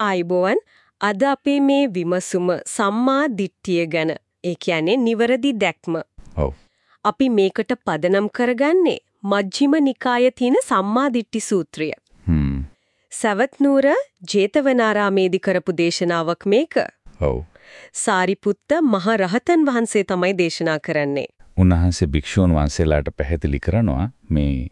ආයිබෝවන් අද අපි මේ විමසුම සම්මා දිට්ඨිය ගැන ඒ කියන්නේ නිවරදි දැක්ම. ඔව්. අපි මේකට පදනම් කරගන්නේ මජ්ක්‍ධිම නිකායේ තියෙන සම්මා දිට්ඨි සූත්‍රය. හ්ම්. සවැත් නුවර ජේතවනාරාමේදී කරපු දේශනාවක් මේක. ඔව්. සාරිපුත්ත මහ රහතන් වහන්සේ තමයි දේශනා කරන්නේ. උන්වහන්සේ භික්ෂූන් වහන්සේලාට පැහැදිලි කරනවා මේ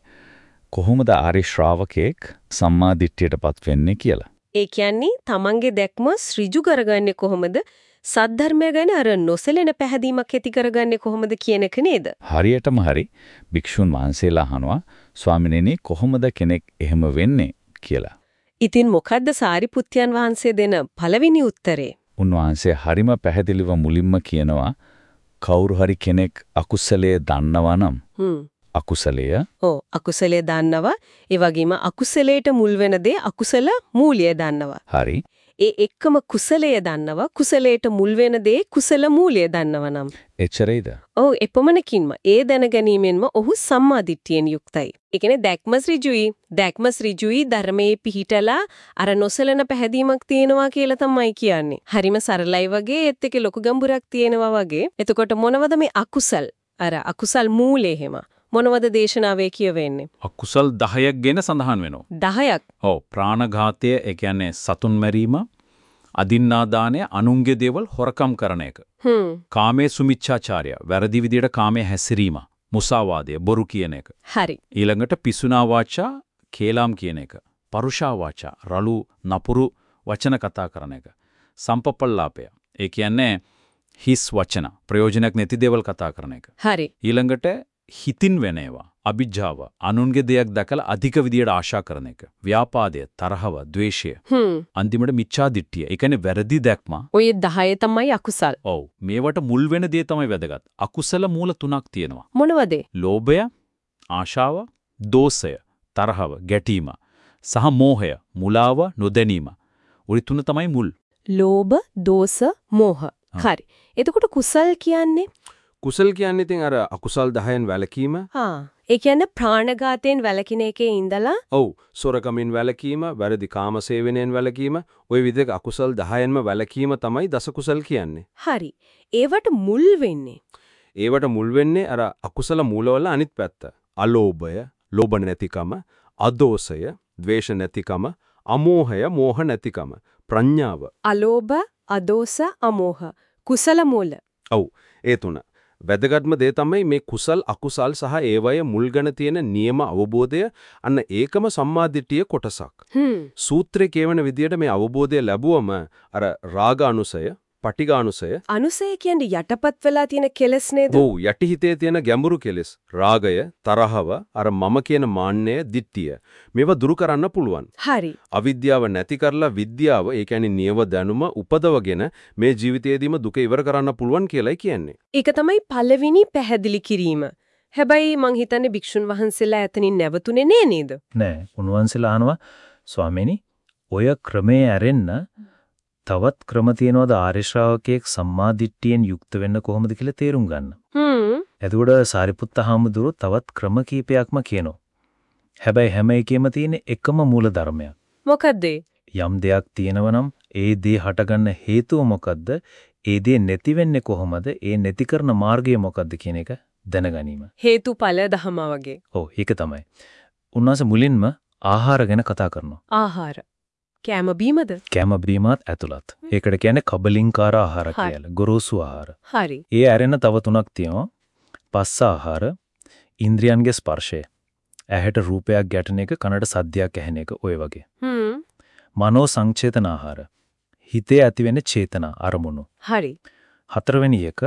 කොහොමද ආර්ය ශ්‍රාවකෙක් සම්මා දිට්ඨියටපත් වෙන්නේ කියලා. ඒ කියන්නේ තමන්ගේ දැක්ම ඍජු කරගන්නේ කොහොමද? සද්ධර්මය ගැන අර නොසැලෙන පැහැදීමක් ඇති කරගන්නේ කොහොමද කියන එක නේද? හරියටම හරි භික්ෂූන් වහන්සේලා අහනවා ස්වාමිනේනි කොහොමද කෙනෙක් එහෙම වෙන්නේ කියලා. ඉතින් මොකද්ද සාරිපුත්යන් වහන්සේ දෙන පළවෙනි උත්තරේ? උන්වහන්සේ හරිම පැහැදිලිව මුලින්ම කියනවා කවුරු හරි කෙනෙක් අකුසලයේ දන්නවා නම් හ්ම්. අකුසලය ඔව් අකුසලයේ දන්නවා. ඒ වගේම අකුසලයට මුල් වෙන දේ අකුසල මූලය දන්නවා. හරි ඒ එක්කම කුසලය දන්නවා. කුසලයට මුල් වෙන දේ කුසල මූලය දන්නවා නම්. එච්චරයිද ඔව් එපමණකින්ම ඒ දැනගැනීමෙන්ම ඔහු සම්මාදිට්ඨියෙන් යුක්තයි. ඒ කියන්නේ දැක්ම ඍජුයි. දැක්ම ඍජුයි ධර්මයේ පිහිටලා අර නොසලන පැහැදීමක් තියෙනවා කියලා තමයි කියන්නේ. හරිම සරලයි වගේ ඒත් එකේ ලොකු ගැඹුරක් තියෙනවා වගේ. එතකොට මොනවද මේ අකුසල්? අර අකුසල් මූලය එහෙම. මොනවද දේශනාවේ කියවෙන්නේ? අකුසල් 10ක් ගැන සඳහන් වෙනවා. 10ක්. ඔව් ප්‍රාණඝාතය ඒ කියන්නේ සතුන් මැරීම, අදින්නාදානය, අනුන්ගේ දේවල් හොරකම් කරන එක. හ්ම්. කාමයේ සුමිච්ඡාචාරය, වැරදි විදියට කාමයේ හැසිරීම, මුසාවාදය, බොරු කියන එක. හරි. ඊළඟට පිසුනා වාචා, කේලම් කියන එක. පරුෂා වාචා, රළු නපුරු වචන කතා කරන එක. සම්පප්පල්ලාපය. ඒ කියන්නේ හිස් වචන, ප්‍රයෝජනක් නැති දේවල් කතා කරන එක. හරි. ඊළඟට හිතින් වෙන ඒවා. අභිජ්ජාව. අනුන්ගේ දෙයක් දැකලා අධික විදියට ආශා කරන එක. ව්‍යාපාදය තරහව ද්වේෂය. අන්තිමට මිච්ඡා දිට්ඨිය. ඒ කියන්නේ වැරදි දැක්ම. ඔය 10 තමයි අකුසල්. ඔව්. මේවට මුල් වෙන දේ තමයි වැදගත්. අකුසල මූල තුනක් තියෙනවා. මොනවද? ලෝභය ආශාව දෝෂය තරහව ගැටීම සහ මෝහය. මුලාව නොදැනීම. උරි තුන තමයි මුල්. ලෝභ, දෝෂ, මෝහ. හරි. එතකොට කුසල් කියන්නේ කුසල් කියන්නේ ඉතින් අර අකුසල් 10න් වැළකීම. හා ඒ කියන්නේ ප්‍රාණඝාතයෙන් වැළකින එකේ ඉඳලා ඔව් සොරකමින් වැළකීම, වැරදි කාමසේවනයෙන් වැළකීම, ওই විදිහට අකුසල් 10න්ම වැළකීම තමයි දස කුසල් කියන්නේ. හරි. ඒවට මුල් වෙන්නේ. ඒවට මුල් වෙන්නේ අර අකුසල මූලවල අනිත් පැත්ත. අලෝභය, ලෝභ නැතිකම, අදෝසය, ද්වේෂ නැතිකම, අමෝහය, මෝහ නැතිකම, ප්‍රඥාව. අලෝභ, අදෝස, අමෝහ. කුසල මූල. ඔව් ඒ තුන. වැදගත්ම දේ තමයි මේ කුසල් අකුසල් සහ ඒවයේ මුල්ගණ තියෙන නියම අවබෝධය අන්න ඒකම සම්මාදිට්ඨිය කොටසක්. හ්ම්. සූත්‍රයේ කියවන විදිහට මේ අවබෝධය ලැබුවම අර රාග අනුසය, පටිඝ අනුසය, අනුසය කියන්නේ යටපත් වෙලා තියෙන කෙලස් නේද? ඔව් යටිහිතේ තියෙන ගැඹුරු කෙලෙස්, රාගය, තරහව, අර මම කියන මාන්නය, දිට්ඨිය මේවා දුරු කරන්න පුළුවන්. හරි. අවිද්‍යාව නැති කරලා විද්‍යාව, ඒ කියන්නේ නියව දැනුම උපදවගෙන මේ ජීවිතයේදීම දුක ඉවර කරන්න පුළුවන් කියලායි කියන්නේ. ඒක තමයි පළවෙනි පැහැදිලි කිරීම. හැබැයි මං හිතන්නේ භික්ෂුන් වහන්සේලා එතනින් නැවතුනේ නේ නේද? නෑ උන්වහන්සේලා අහනවා ස්වාමීනි ඔය ක්‍රමයේ ඇරෙන්න තවත් ක්‍රම තියනවාද ආර්ය ශ්‍රාවකයෙක් සම්මාදිට්ඨියෙන් යුක්ත වෙන්න කොහොමද කියලා තේරුම් ගන්න. හ්ම්. එතකොට සාරිපුත්ත හාමුදුරුවෝ තවත් ක්‍රම කීපයක්ම කියනවා. හැබැයි හැම එකෙම තියෙන එකම මූල ධර්මයක්. මොකද්ද? යම් දෙයක් තියෙනවා නම් ඒ දේ හටගන්න හේතුව මොකද්ද? ඒ දේ නැති වෙන්නේ කොහොමද? ඒ නැති කරන මාර්ගය මොකද්ද කියන එක දැනගැනීම. හේතුඵල ධම වගේ. ඔව් ඒක තමයි. උන්වහන්සේ මුලින්ම ආහාර ගැන කතා කරනවා. ආහාර. කෑම බීමද? කැම බීමත් ඇතුළත්. ඒකට කියන්නේ කබලින්කාර ආහාර හරි. කියලා. ගොරෝසු ආහාර. හරි. ඒ ඇරෙන තව තුනක් තියෙනවා. පස්ස ආහාර, ඉන්ද්‍රියන්ගේ ස්පර්ශය. ඇහැට රූපයක් ගැටෙන එක, කනට සද්දයක් ඇහෙන එක ඔය වගේ. හ්ම්. මනෝ සංචේතන ආහාර. හිතේ ඇතිවෙන චේතනා අරමුණු. හරි. හතරවෙනි එක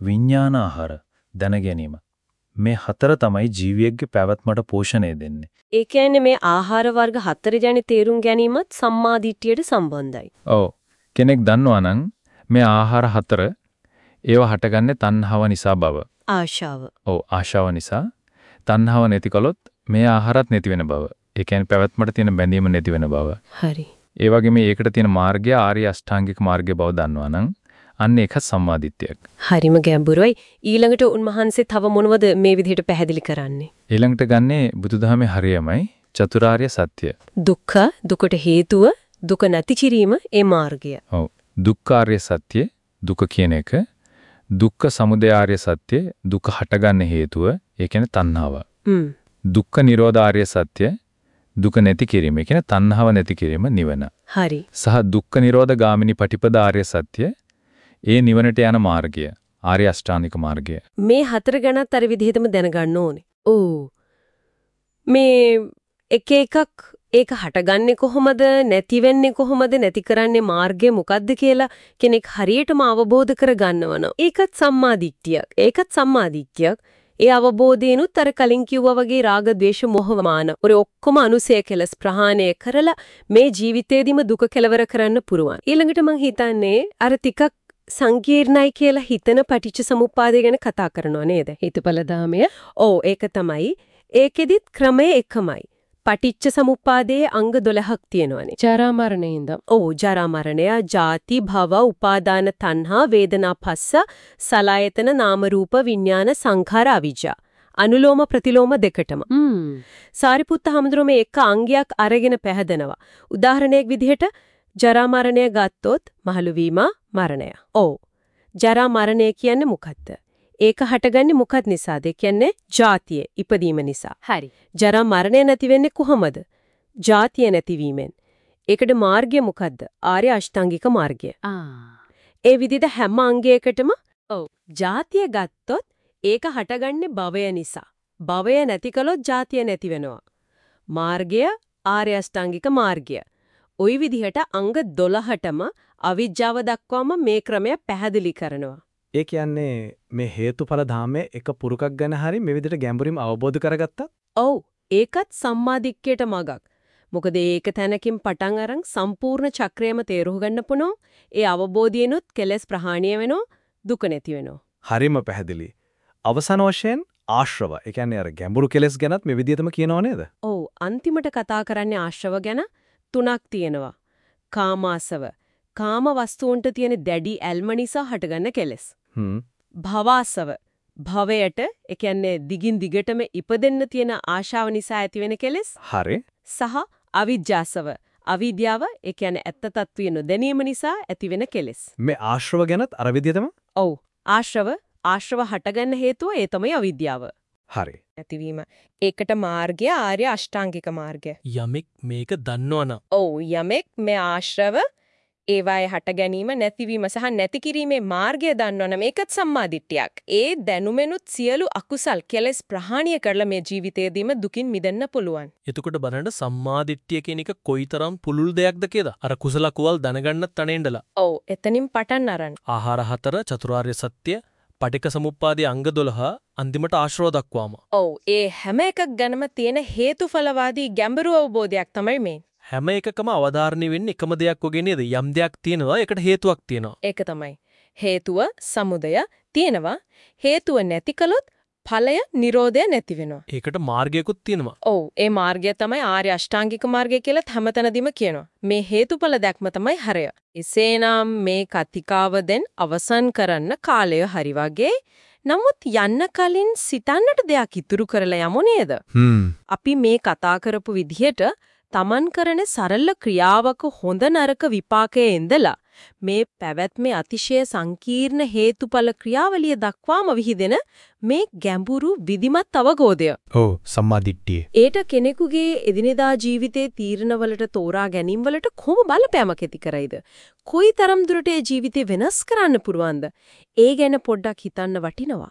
විඥාන ආහාර දැන ගැනීම. මේ හතර තමයි ජීවියෙක්ගේ පැවැත්මට පෝෂණය දෙන්නේ. ඒ කියන්නේ මේ ආහාර වර්ග හතර ගැන තේරුම් ගැනීමත් සම්මාදිට්ඨියට සම්බන්ධයි. ඔව් කෙනෙක් දන්නවා නම් මේ ආහාර හතර ඒවා හටගන්නේ තණ්හාව නිසා බව. ආශාව. ඔව් ආශාව නිසා තණ්හාව නැති කළොත් මේ ආහාරත් නැති වෙන බව. ඒ කියන්නේ පැවැත්මට තියෙන බැඳීම නැති වෙන බව. හරි. ඒ වගේම ඒකට තියෙන මාර්ගය ආර්ය අෂ්ටාංගික මාර්ගය බව දන්නවා නම් අන්න ඒක සම්මාදිට්ඨියක්. හරිම ගැඹුරුයි. ඊළඟට උන්වහන්සේ තව මොනවද මේ විදිහට පැහැදිලි කරන්නේ? ඊළඟට ගන්නේ බුදුදහමේ හරියමයි චතුරාර්ය සත්‍ය. දුක්ඛ, දුකට හේතුව, දුක නැති කිරීම ඒ මාර්ගය. ඔව්. දුක්ඛාර්ය සත්‍ය දුක කියන එක දුක්ඛ සමුදයාර්ය සත්‍ය දුක හටගන්න හේතුව ඒ කියන්නේ තණ්හාව. හ්ම්. දුක්ඛ නිරෝධාර්ය සත්‍ය දුක නැති කිරීම ඒ කියන්නේ තණ්හාව නැති කිරීම නිවන. හරි. සහ දුක්ඛ නිරෝධ ගාමිනී පටිපදාර්ය සත්‍ය ඒ නිවනට යන මාර්ගය. ආර්ය අෂ්ටාංගික මාර්ගය. මේ හතර ගැනත් අර විදිහටම දැනගන්න ඕනේ. ඕ. මේ එක එකක් ඒක හටගන්නේ කොහොමද නැති වෙන්නේ කොහොමද නැති කරන්නේ මාර්ගය මොකද්ද කියලා කෙනෙක් හරියටම අවබෝධ කරගන්නවන. ඒකත් සම්මාදිට්ඨියක්. ඒකත් සම්මාදිට්ඨියක්. ඒ අවබෝධයෙන්ුත් අර කලින් කිව්වා වගේ රාග ద్వේෂ මොහමාන ඔරේ ඔක්කොම අනුසය කෙලස් ප්‍රහාණය කරලා මේ ජීවිතේදීම දුක කෙලවර කරන්න පුරුවන්. ඊළඟට මං හිතන්නේ අර ටිකක් සංකීර්ණයි කියලා හිතන පටිච්ච සමුප්පාදය ගැන කතා කරනවා නේද? හේතුඵල ධාමය. ඔව් ඒක තමයි. ඒකෙදිත් ක්‍රමය එකමයි. පටිච්ච සමුප්පාදයේ අංග 12ක් තියෙනවානේ. ජරා මරණේඳ. ඔව් ජරා මරණය, ජාති, භව, උපාදාන, තණ්හා, වේදනා, පස්ස, සලායතන, නාම රූප, විඥාන, සංඛාර, අවිජ්ජා. අනුලෝම ප්‍රතිලෝම දෙකටම. සාරිපුත්ත හමුදුරුවෝ මේ එක අංගයක් අරගෙන පැහැදෙනවා. උදාහරණයක් විදිහට ජරා මරණය ගත්තොත් මහලු වීම මරණය. ඔව්. ජරා මරණය කියන්නේ මොකක්ද? ඒක හටගන්නේ මොකක් නිසාද? ඒ කියන්නේ ජාතිය, ඉපදීම නිසා. හරි. ජරා මරණය නැති වෙන්නේ කොහොමද? ජාතිය නැතිවීමෙන්. ඒකට මාර්ගය මොකද්ද? ආර්ය අෂ්ටාංගික මාර්ගය. ඒ විදිහට හැම අංගයකටම ඔව් ජාතිය ගත්තොත් ඒක හටගන්නේ භවය නිසා. භවය නැති කළොත් ජාතිය නැති වෙනවා. මාර්ගය ආර්ය අෂ්ටාංගික මාර්ගය. ওই විදිහට අංග 12ටම අවිජ්ජාව දක්වාම මේ ක්‍රමය පැහැදිලි කරනවා. ඒ කියන්නේ මේ හේතුඵල ධාමයේ එක පුරුකක් ගැන හරි මේ විදිහට ගැඹුරින් අවබෝධ කරගත්තා. ඔව් ඒකත් සම්මාදික්කයට මගක්. මොකද ඒක තැනකින් පටන් අරන් සම්පූර්ණ චක්‍රයම තේරුම් ගන්න පුනෝ ඒ අවබෝධයෙන්ුත් කෙලස් ප්‍රහාණය වෙනෝ දුක නැති වෙනෝ. හරිම පැහැදිලි. අවසාන වශයෙන් ආශ්‍රව. ඒ කියන්නේ අර ගැඹුරු කෙලස් ගැනත් මේ විදිහටම කියනව නේද? ඔව් අන්තිමට කතා කරන්නේ ආශ්‍රව ගැන තුනක් තියෙනවා. කාමාසව. කාම වස්තුන්ට තියෙන දැඩි ඇල්ම නිසා හටගන්න කෙලස්. භවාසව. භවයට ඒ කියන්නේ දිගින් දිගටම ඉපදෙන්න තියෙන ආශාව නිසා ඇතිවෙන කෙලස්. හරි. සහ අවිජ්ජාසව. අවිද්‍යාව ඒ කියන්නේ ඇත්ත తත්වය නොදැනීම නිසා ඇතිවෙන කෙලස්. මේ ආශ්‍රව ගැනත් අර විදිහටම ඔව් ආශ්‍රව ආශ්‍රව හටගන්න හේතුව ඒ තමයි අවිද්‍යාව. හරි. ඇතිවීම. ඒකට මාර්ගය ආර්ය අෂ්ටාංගික මාර්ගය. යමෙක් මේක දන්නවනම් ඔව් යමෙක් මේ ආශ්‍රව ඒවායේ හට ගැනීම නැතිවීම සහ නැති කිරීමේ මාර්ගය දන්නවනම් ඒකත් සම්මාදිට්ඨියක්. ඒ දැනුමෙනුත් සියලු අකුසල් කෙලස් ප්‍රහාණය කරලා මේ ජීවිතයේදීම දුකින් මිදෙන්න පුළුවන්. එතකොට බලන්න සම්මාදිට්ඨිය කියන එක කොයිතරම් පුළුල් දෙයක්ද කියලා. අර කුසල කුවල් දැනගන්නත් තනෙන්ඩලා. ඔව් එතනින් පටන් අරන්. ආහාර හතර චතුරාර්ය සත්‍ය පටික සමුප්පාදයේ අංග 12 අන්තිමට ආශ්‍රව දක්වාම. ඔව් ඒ හැම එකක් ගැනම තියෙන හේතුඵලවාදී ගැඹුරු අවබෝධයක් තමයි මේ. හැම එකකම අවධාරණය වෙන්නේ එකම දෙයක් වගේ නේද? යම් දෙයක් තියෙනවා ඒකට හේතුවක් තියෙනවා. ඒක තමයි. හේතුව සමුදය තියෙනවා. හේතුව නැති කළොත් ඵලය Nirodha නැති වෙනවා. ඒකට මාර්ගයකුත් තියෙනවා. ඔව් ඒ මාර්ගය තමයි ආර්ය අෂ්ටාංගික මාර්ගය කියලා හැමතැනදීම කියනවා. මේ හේතුඵල දැක්ම තමයි හරය. එසේනම් මේ කතිකාවදෙන් අවසන් කරන්න කාලය හරි වගේ. නමුත් යන්න කලින් සිතන්නට දෙයක් ඉතුරු කරලා යමු නේද? හ්ම්. අපි මේ කතා කරපු විදිහට Taman කරන සරල ක්‍රියාවක හොඳ නරක විපාකයේ ඉඳලා මේ පැවැත්මේ අතිශය සංකීර්ණ හේතුඵල ක්‍රියාවලිය දක්වාම විහිදෙන මේ ගැඹුරු විධිමත් අවබෝධය. ඔව් සම්මාදිට්ඨිය. ඒට කෙනෙකුගේ එදිනෙදා ජීවිතයේ තීරණවලට තෝරා ගැනීම වලට කොහොම බලපෑමක් ඇති කරයිද? කොයි තරම් දුරට ඒ ජීවිතේ වෙනස් කරන්න පුරවන්ද? ඒ ගැන පොඩ්ඩක් හිතන්න වටිනවා.